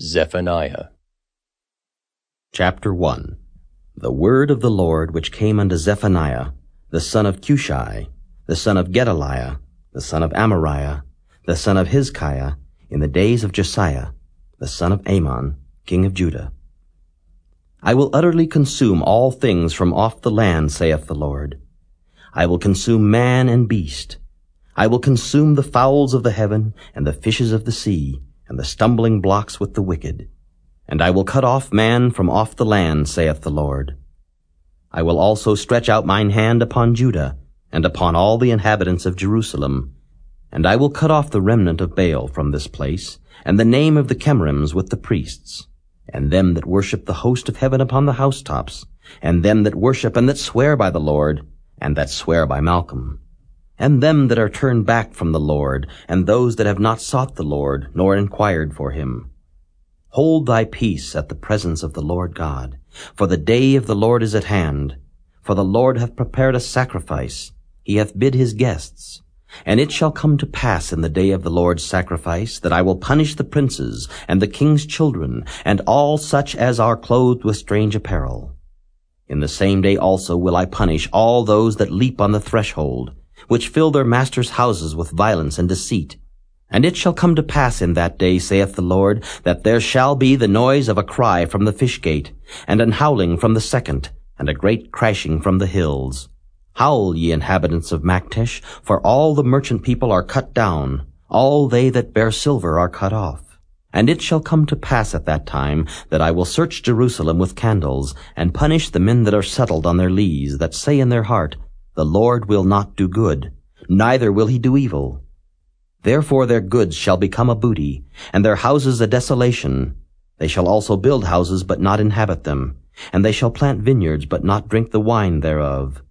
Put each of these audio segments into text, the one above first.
Zephaniah Chapter 1 The word of the Lord which came unto Zephaniah, the son of Cushi, the son of Gedaliah, the son of Amariah, the son of Hizkiah, in the days of Josiah, the son of Amon, king of Judah. I will utterly consume all things from off the land, saith the Lord. I will consume man and beast. I will consume the fowls of the heaven and the fishes of the sea, and the stumbling blocks with the wicked. And I will cut off man from off the land, saith the Lord. I will also stretch out mine hand upon Judah, and upon all the inhabitants of Jerusalem. And I will cut off the remnant of Baal from this place, and the name of the Chemarims with the priests, and them that worship the host of heaven upon the housetops, and them that worship and that swear by the Lord, and that swear by Malcham and them that are turned back from the Lord, and those that have not sought the Lord, nor inquired for him. Hold thy peace at the presence of the Lord God, for the day of the Lord is at hand. For the Lord hath prepared a sacrifice, he hath bid his guests. And it shall come to pass in the day of the Lord's sacrifice, that I will punish the princes, and the king's children, and all such as are clothed with strange apparel. In the same day also will I punish all those that leap on the threshold, which fill their masters' houses with violence and deceit. And it shall come to pass in that day, saith the Lord, that there shall be the noise of a cry from the fish gate, and an howling from the second, and a great crashing from the hills. Howl, ye inhabitants of Maktesh, for all the merchant people are cut down, all they that bear silver are cut off. And it shall come to pass at that time that I will search Jerusalem with candles, and punish the men that are settled on their lees, that say in their heart, the Lord will not do good, neither will he do evil. Therefore their goods shall become a booty, and their houses a desolation. They shall also build houses, but not inhabit them, and they shall plant vineyards, but not drink the wine thereof.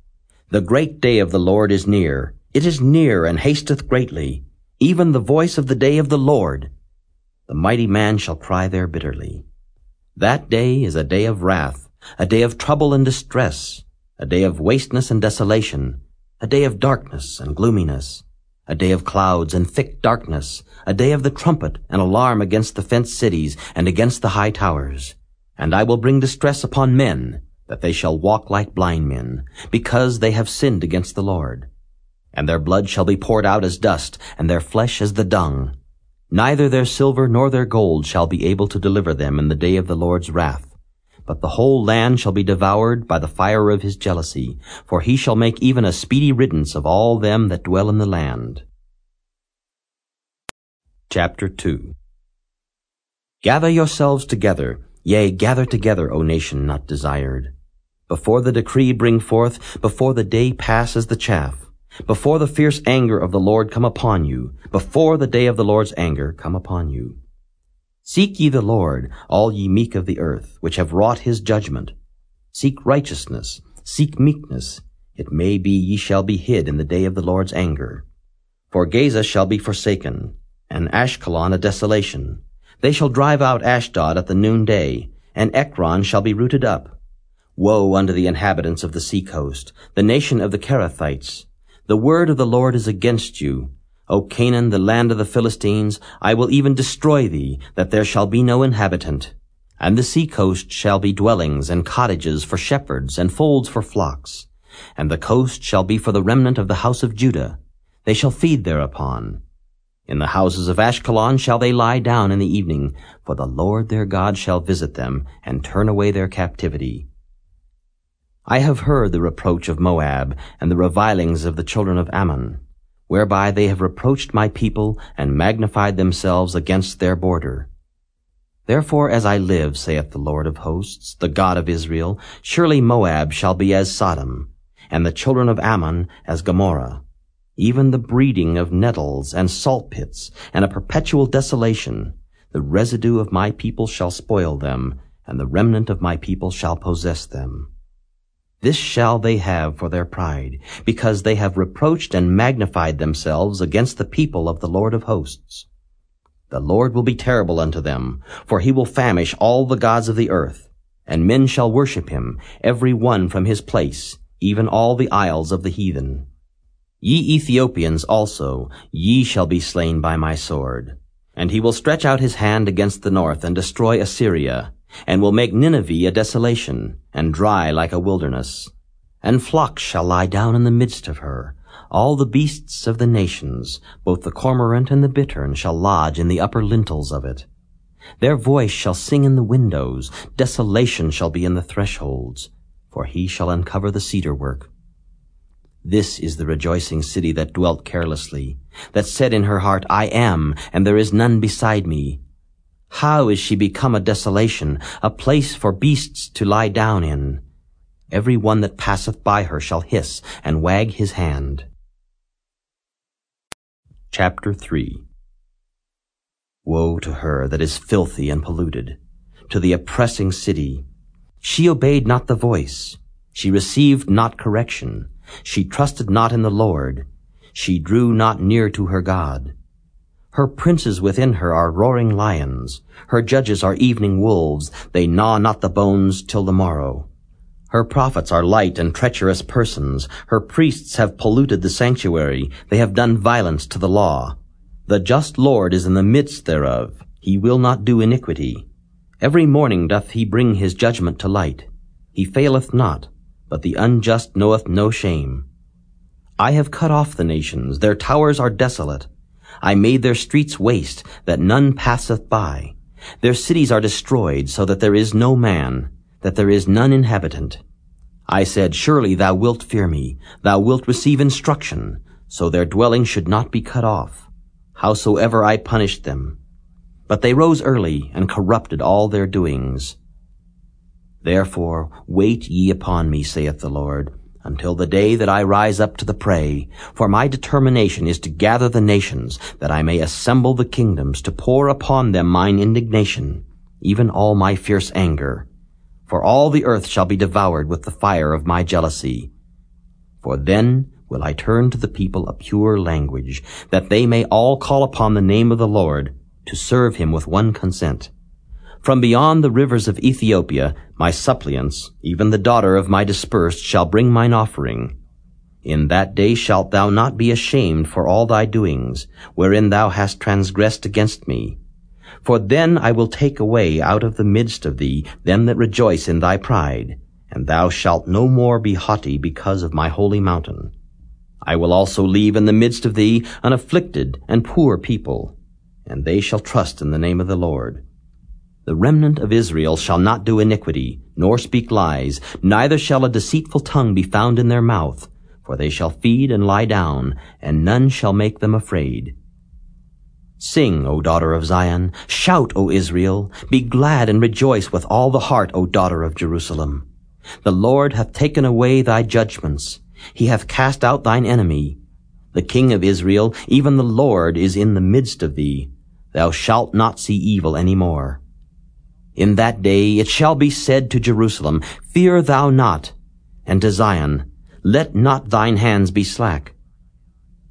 The great day of the Lord is near. It is near and hasteth greatly, even the voice of the day of the Lord. The mighty man shall cry there bitterly. That day is a day of wrath, a day of trouble and distress, a day of wasteness and desolation, a day of darkness and gloominess, a day of clouds and thick darkness, a day of the trumpet and alarm against the fenced cities and against the high towers. And I will bring distress upon men, that they shall walk like blind men, because they have sinned against the Lord. And their blood shall be poured out as dust, and their flesh as the dung. Neither their silver nor their gold shall be able to deliver them in the day of the Lord's wrath but the whole land shall be devoured by the fire of his jealousy, for he shall make even a speedy riddance of all them that dwell in the land. Chapter 2 Gather yourselves together, yea, gather together, O nation not desired. Before the decree bring forth, before the day pass as the chaff, before the fierce anger of the Lord come upon you, before the day of the Lord's anger come upon you. Seek ye the Lord, all ye meek of the earth, which have wrought his judgment. Seek righteousness, seek meekness. It may be ye shall be hid in the day of the Lord's anger. For Gaza shall be forsaken, and Ashkelon a desolation. They shall drive out Ashdod at the noonday, and Ekron shall be rooted up. Woe unto the inhabitants of the sea coast, the nation of the Cherethites. The word of the Lord is against you, O Canaan, the land of the Philistines, I will even destroy thee, that there shall be no inhabitant. And the sea coast shall be dwellings and cottages for shepherds and folds for flocks. And the coast shall be for the remnant of the house of Judah. They shall feed thereupon. In the houses of Ashkelon shall they lie down in the evening, for the Lord their God shall visit them, and turn away their captivity. I have heard the reproach of Moab, and the revilings of the children of Ammon whereby they have reproached my people and magnified themselves against their border. Therefore as I live, saith the Lord of hosts, the God of Israel, surely Moab shall be as Sodom, and the children of Ammon as Gomorrah, even the breeding of nettles and salt pits, and a perpetual desolation. The residue of my people shall spoil them, and the remnant of my people shall possess them. This shall they have for their pride, because they have reproached and magnified themselves against the people of the Lord of hosts. The Lord will be terrible unto them, for he will famish all the gods of the earth, and men shall worship him, every one from his place, even all the isles of the heathen. Ye Ethiopians also, ye shall be slain by my sword. And he will stretch out his hand against the north and destroy Assyria, and will make Nineveh a desolation, and dry like a wilderness. And flocks shall lie down in the midst of her. All the beasts of the nations, both the cormorant and the bittern, shall lodge in the upper lintels of it. Their voice shall sing in the windows, desolation shall be in the thresholds, for he shall uncover the cedar work. This is the rejoicing city that dwelt carelessly, that said in her heart, I am, and there is none beside me. How is she become a desolation, a place for beasts to lie down in? Every one that passeth by her shall hiss and wag his hand. Chapter 3 Woe to her that is filthy and polluted, to the oppressing city. She obeyed not the voice. She received not correction. She trusted not in the Lord. She drew not near to her God. Her princes within her are roaring lions. Her judges are evening wolves. They gnaw not the bones till the morrow. Her prophets are light and treacherous persons. Her priests have polluted the sanctuary. They have done violence to the law. The just Lord is in the midst thereof. He will not do iniquity. Every morning doth he bring his judgment to light. He faileth not, but the unjust knoweth no shame. I have cut off the nations, their towers are desolate. I made their streets waste, that none passeth by. Their cities are destroyed, so that there is no man, that there is none inhabitant. I said, Surely thou wilt fear me, thou wilt receive instruction, so their dwelling should not be cut off, howsoever I punished them. But they rose early, and corrupted all their doings. Therefore wait ye upon me, saith the Lord, until the day that I rise up to the prey. For my determination is to gather the nations, that I may assemble the kingdoms, to pour upon them mine indignation, even all my fierce anger. For all the earth shall be devoured with the fire of my jealousy. For then will I turn to the people a pure language, that they may all call upon the name of the Lord, to serve him with one consent. From beyond the rivers of Ethiopia, my suppliants, even the daughter of my dispersed, shall bring mine offering. In that day shalt thou not be ashamed for all thy doings, wherein thou hast transgressed against me. For then I will take away out of the midst of thee them that rejoice in thy pride, and thou shalt no more be haughty because of my holy mountain. I will also leave in the midst of thee an afflicted and poor people, and they shall trust in the name of the Lord. The remnant of Israel shall not do iniquity, nor speak lies, neither shall a deceitful tongue be found in their mouth, for they shall feed and lie down, and none shall make them afraid. Sing, O daughter of Zion, shout, O Israel, be glad and rejoice with all the heart, O daughter of Jerusalem. The Lord hath taken away thy judgments, he hath cast out thine enemy. The King of Israel, even the Lord, is in the midst of thee. Thou shalt not see evil any more. In that day it shall be said to Jerusalem, Fear thou not, and to Zion, Let not thine hands be slack.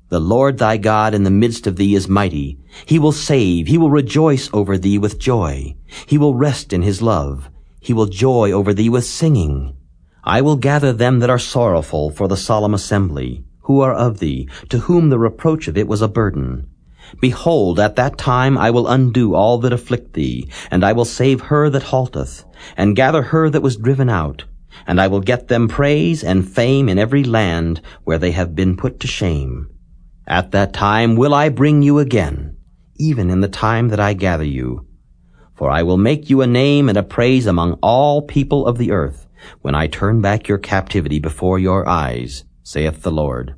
The Lord thy God in the midst of thee is mighty. He will save. He will rejoice over thee with joy. He will rest in his love. He will joy over thee with singing. I will gather them that are sorrowful for the solemn assembly, who are of thee, to whom the reproach of it was a burden. Behold, at that time I will undo all that afflict thee, and I will save her that halteth, and gather her that was driven out, and I will get them praise and fame in every land where they have been put to shame. At that time will I bring you again, even in the time that I gather you. For I will make you a name and a praise among all people of the earth, when I turn back your captivity before your eyes, saith the Lord.